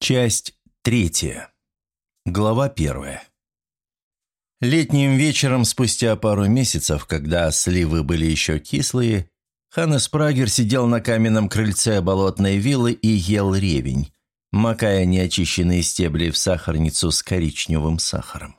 Часть третья. Глава первая. Летним вечером, спустя пару месяцев, когда сливы были еще кислые, Ханнес Прагер сидел на каменном крыльце болотной виллы и ел ревень, макая неочищенные стебли в сахарницу с коричневым сахаром.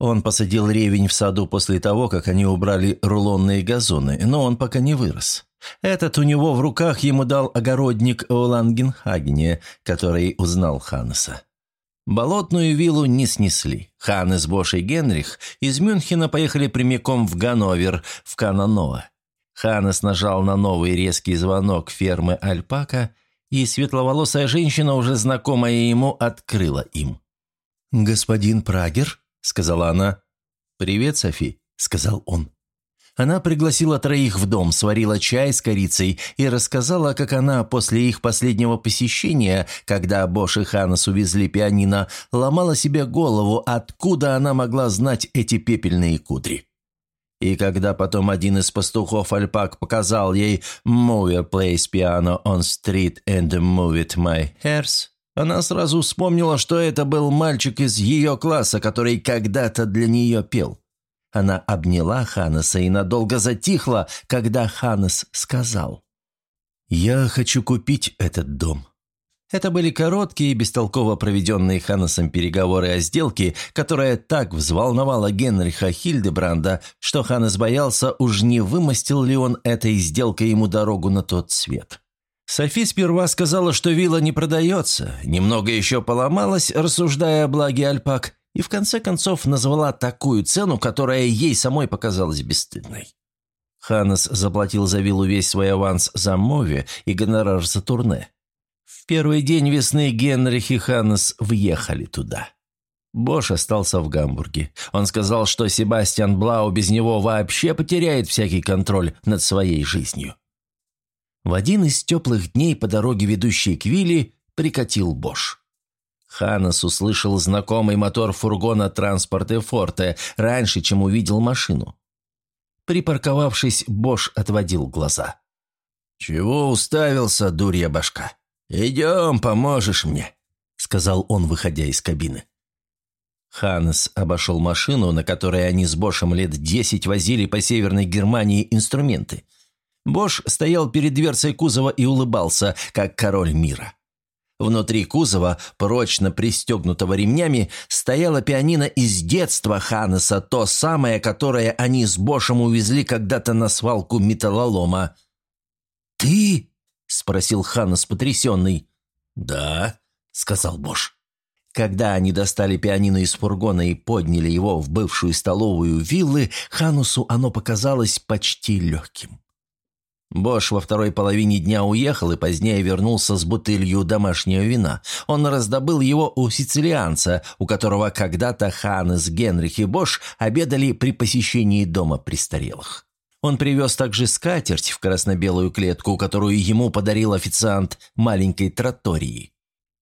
Он посадил ревень в саду после того, как они убрали рулонные газоны, но он пока не вырос. Этот у него в руках ему дал огородник в Лангенхагене, который узнал Ханнеса. Болотную виллу не снесли. Ханнес, Бош и Генрих из Мюнхена поехали прямиком в Ганновер, в Кананоа. Ханнес нажал на новый резкий звонок фермы Альпака, и светловолосая женщина, уже знакомая ему, открыла им. «Господин Прагер?» – сказала она. «Привет, Софи», – сказал он. Она пригласила троих в дом, сварила чай с корицей и рассказала, как она после их последнего посещения, когда Бош и Ханас увезли пианино, ломала себе голову, откуда она могла знать эти пепельные кудри. И когда потом один из пастухов Альпак показал ей «Move your place piano on street and move it my hairs», она сразу вспомнила, что это был мальчик из ее класса, который когда-то для нее пел. Она обняла Ханнеса и надолго затихла, когда Ханнес сказал «Я хочу купить этот дом». Это были короткие, бестолково проведенные Ханнесом переговоры о сделке, которая так взволновала Генриха Хильдебранда, что Ханнес боялся, уж не вымостил ли он этой сделкой ему дорогу на тот свет. Софи сперва сказала, что вилла не продается, немного еще поломалась, рассуждая о благе альпак, и в конце концов назвала такую цену, которая ей самой показалась бесстыдной. Ханнес заплатил за виллу весь свой аванс за Мови и гонорар за турне. В первый день весны Генрих и Ханнес въехали туда. Бош остался в Гамбурге. Он сказал, что Себастьян Блау без него вообще потеряет всякий контроль над своей жизнью. В один из теплых дней по дороге, ведущей к Вилли, прикатил Бош. Ханас услышал знакомый мотор фургона транспорта Форте раньше, чем увидел машину. Припарковавшись, Бош отводил глаза. «Чего уставился, дурья башка? Идем, поможешь мне», — сказал он, выходя из кабины. Ханнес обошел машину, на которой они с Бошем лет десять возили по Северной Германии инструменты — Бош стоял перед дверцей кузова и улыбался, как король мира. Внутри кузова, прочно пристегнутого ремнями, стояла пианино из детства Ханнеса, то самое, которое они с Бошем увезли когда-то на свалку металлолома. «Ты?» – спросил Ханнес потрясенный. «Да», – сказал Бош. Когда они достали пианино из фургона и подняли его в бывшую столовую виллы, Ханусу оно показалось почти легким. Бош во второй половине дня уехал и позднее вернулся с бутылью домашнего вина. Он раздобыл его у сицилианца, у которого когда-то Ханес, Генрих и Бош обедали при посещении дома престарелых. Он привез также скатерть в красно-белую клетку, которую ему подарил официант маленькой тротории.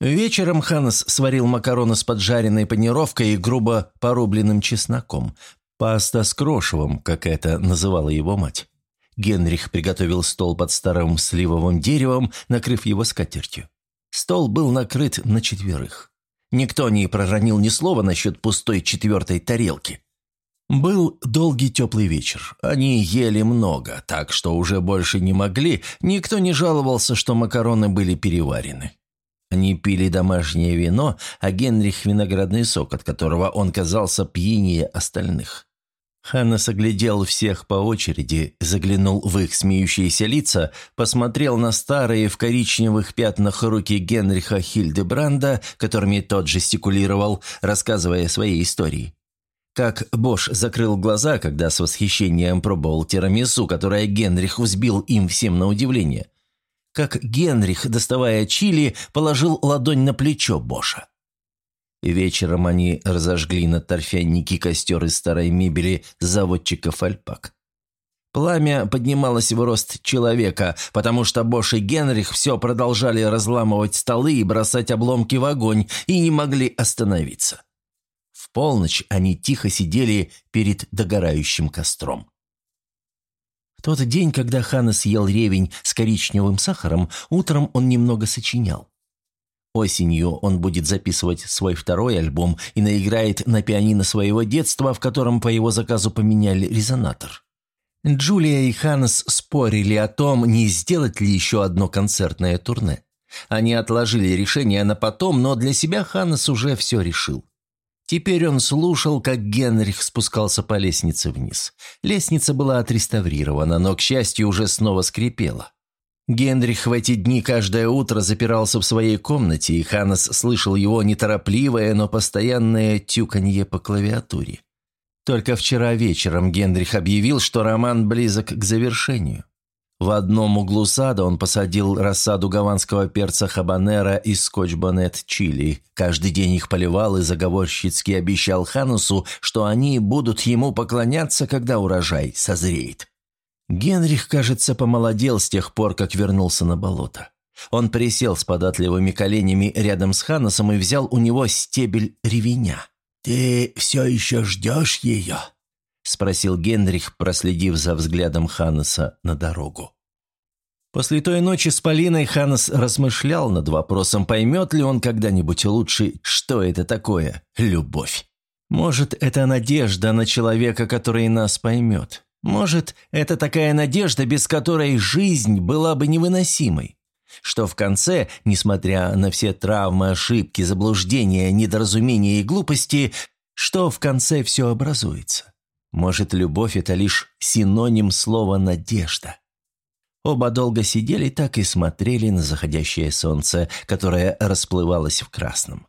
Вечером Ханес сварил макароны с поджаренной панировкой и грубо порубленным чесноком. Паста с крошевом, как это называла его мать. Генрих приготовил стол под старым сливовым деревом, накрыв его скатертью. Стол был накрыт на четверых. Никто не проронил ни слова насчет пустой четвертой тарелки. Был долгий теплый вечер. Они ели много, так что уже больше не могли. Никто не жаловался, что макароны были переварены. Они пили домашнее вино, а Генрих – виноградный сок, от которого он казался пьянее остальных. Ханнес оглядел всех по очереди, заглянул в их смеющиеся лица, посмотрел на старые в коричневых пятнах руки Генриха Хильдебранда, которыми тот жестикулировал, рассказывая свои истории. Как Бош закрыл глаза, когда с восхищением пробовал тирамису, которое Генрих взбил им всем на удивление. Как Генрих, доставая чили, положил ладонь на плечо Боша. Вечером они разожгли на торфяннике костер из старой мебели заводчиков «Альпак». Пламя поднималось в рост человека, потому что Бош и Генрих все продолжали разламывать столы и бросать обломки в огонь, и не могли остановиться. В полночь они тихо сидели перед догорающим костром. В тот день, когда Ханна съел ревень с коричневым сахаром, утром он немного сочинял. Осенью он будет записывать свой второй альбом и наиграет на пианино своего детства, в котором по его заказу поменяли резонатор. Джулия и Ханнес спорили о том, не сделать ли еще одно концертное турне. Они отложили решение на потом, но для себя Ханнес уже все решил. Теперь он слушал, как Генрих спускался по лестнице вниз. Лестница была отреставрирована, но, к счастью, уже снова скрипела. Генрих в эти дни каждое утро запирался в своей комнате, и Ханнес слышал его неторопливое, но постоянное тюканье по клавиатуре. Только вчера вечером Генрих объявил, что роман близок к завершению. В одном углу сада он посадил рассаду гаванского перца хабанера и скотч-бонет чили. Каждый день их поливал и заговорщицки обещал Ханусу, что они будут ему поклоняться, когда урожай созреет. Генрих, кажется, помолодел с тех пор, как вернулся на болото. Он присел с податливыми коленями рядом с Ханусом и взял у него стебель ревеня. «Ты все еще ждешь ее?» – спросил Генрих, проследив за взглядом Ханнеса на дорогу. После той ночи с Полиной Ханнес размышлял над вопросом, поймет ли он когда-нибудь лучше, что это такое – любовь. Может, это надежда на человека, который нас поймет. Может, это такая надежда, без которой жизнь была бы невыносимой. Что в конце, несмотря на все травмы, ошибки, заблуждения, недоразумения и глупости, что в конце все образуется. Может, любовь – это лишь синоним слова «надежда». Оба долго сидели так и смотрели на заходящее солнце, которое расплывалось в красном.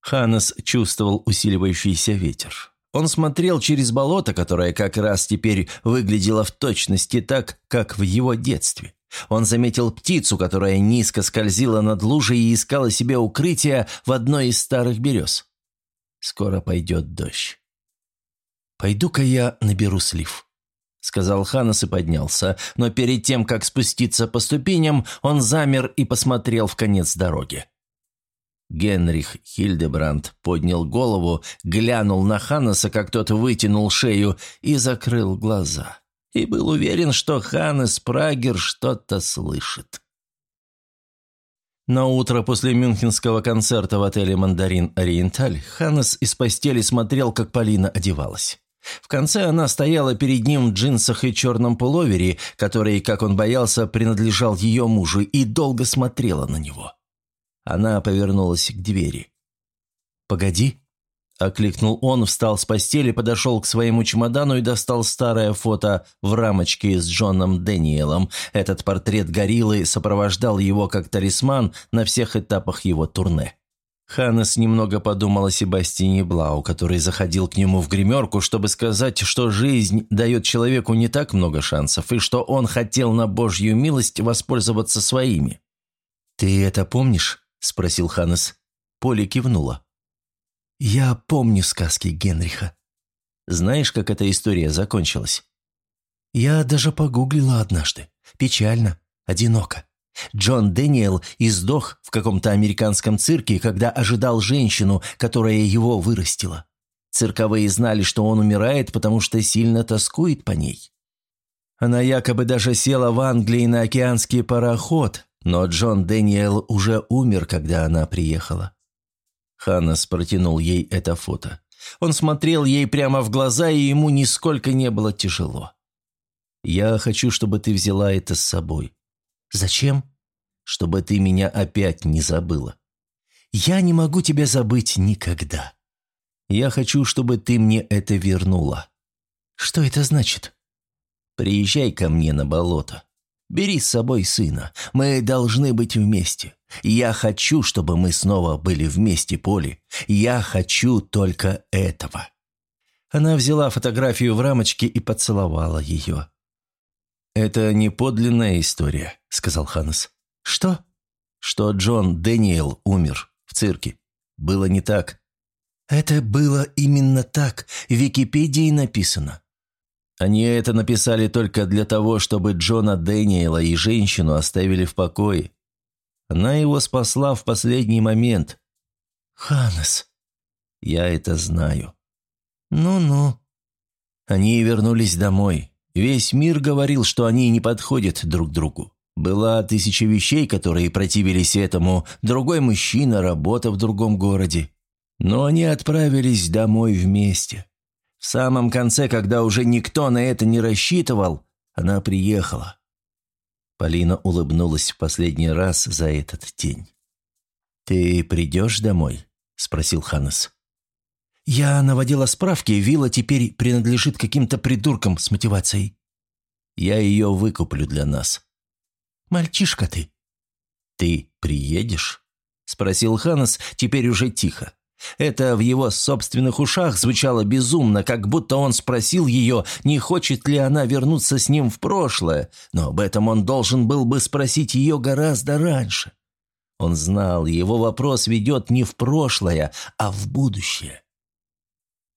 Ханнес чувствовал усиливающийся ветер. Он смотрел через болото, которое как раз теперь выглядело в точности так, как в его детстве. Он заметил птицу, которая низко скользила над лужей и искала себе укрытие в одной из старых берез. Скоро пойдет дождь. «Пойду-ка я наберу слив», — сказал Ханас и поднялся, но перед тем, как спуститься по ступеням, он замер и посмотрел в конец дороги. Генрих Хильдебранд поднял голову, глянул на Ханнеса, как тот вытянул шею, и закрыл глаза. И был уверен, что Ханнес Прагер что-то слышит. На утро после мюнхенского концерта в отеле «Мандарин Ориенталь» Ханнес из постели смотрел, как Полина одевалась. В конце она стояла перед ним в джинсах и черном пуловере, который, как он боялся, принадлежал ее мужу, и долго смотрела на него. Она повернулась к двери. «Погоди», – окликнул он, встал с постели, подошел к своему чемодану и достал старое фото в рамочке с Джоном Дэниелом. Этот портрет гориллы сопровождал его как талисман на всех этапах его турне. Ханнес немного подумал о Себастине Блау, который заходил к нему в гримерку, чтобы сказать, что жизнь дает человеку не так много шансов, и что он хотел на Божью милость воспользоваться своими. «Ты это помнишь?» – спросил Ханнес. Поле кивнула. «Я помню сказки Генриха. Знаешь, как эта история закончилась?» «Я даже погуглила однажды. Печально, одиноко. Джон Дэниел издох в каком-то американском цирке, когда ожидал женщину, которая его вырастила. Цирковые знали, что он умирает, потому что сильно тоскует по ней. Она якобы даже села в Англии на океанский пароход, но Джон Дэниел уже умер, когда она приехала. Ханнес протянул ей это фото. Он смотрел ей прямо в глаза, и ему нисколько не было тяжело. «Я хочу, чтобы ты взяла это с собой». «Зачем?» «Чтобы ты меня опять не забыла». «Я не могу тебя забыть никогда». «Я хочу, чтобы ты мне это вернула». «Что это значит?» «Приезжай ко мне на болото. Бери с собой сына. Мы должны быть вместе. Я хочу, чтобы мы снова были вместе, Поли. Я хочу только этого». Она взяла фотографию в рамочке и поцеловала ее. «Это не подлинная история», — сказал Ханнес. «Что?» «Что Джон Дэниел умер в цирке. Было не так». «Это было именно так. В Википедии написано. Они это написали только для того, чтобы Джона Дэниела и женщину оставили в покое. Она его спасла в последний момент. «Ханнес». «Я это знаю». «Ну-ну». Они вернулись домой. Весь мир говорил, что они не подходят друг другу. Была тысяча вещей, которые противились этому, другой мужчина, работа в другом городе. Но они отправились домой вместе. В самом конце, когда уже никто на это не рассчитывал, она приехала. Полина улыбнулась в последний раз за этот день. «Ты придешь домой?» – спросил Ханнес. «Я наводила справки, вилла теперь принадлежит каким-то придуркам с мотивацией. Я ее выкуплю для нас». «Мальчишка ты». «Ты приедешь?» – спросил Ханнес, теперь уже тихо. Это в его собственных ушах звучало безумно, как будто он спросил ее, не хочет ли она вернуться с ним в прошлое, но об этом он должен был бы спросить ее гораздо раньше. Он знал, его вопрос ведет не в прошлое, а в будущее.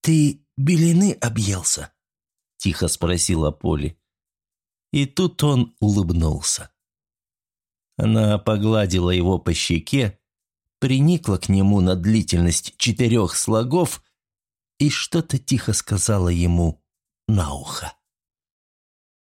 «Ты белины объелся?» – тихо спросила Поли. И тут он улыбнулся. Она погладила его по щеке, приникла к нему на длительность четырех слогов и что-то тихо сказала ему на ухо.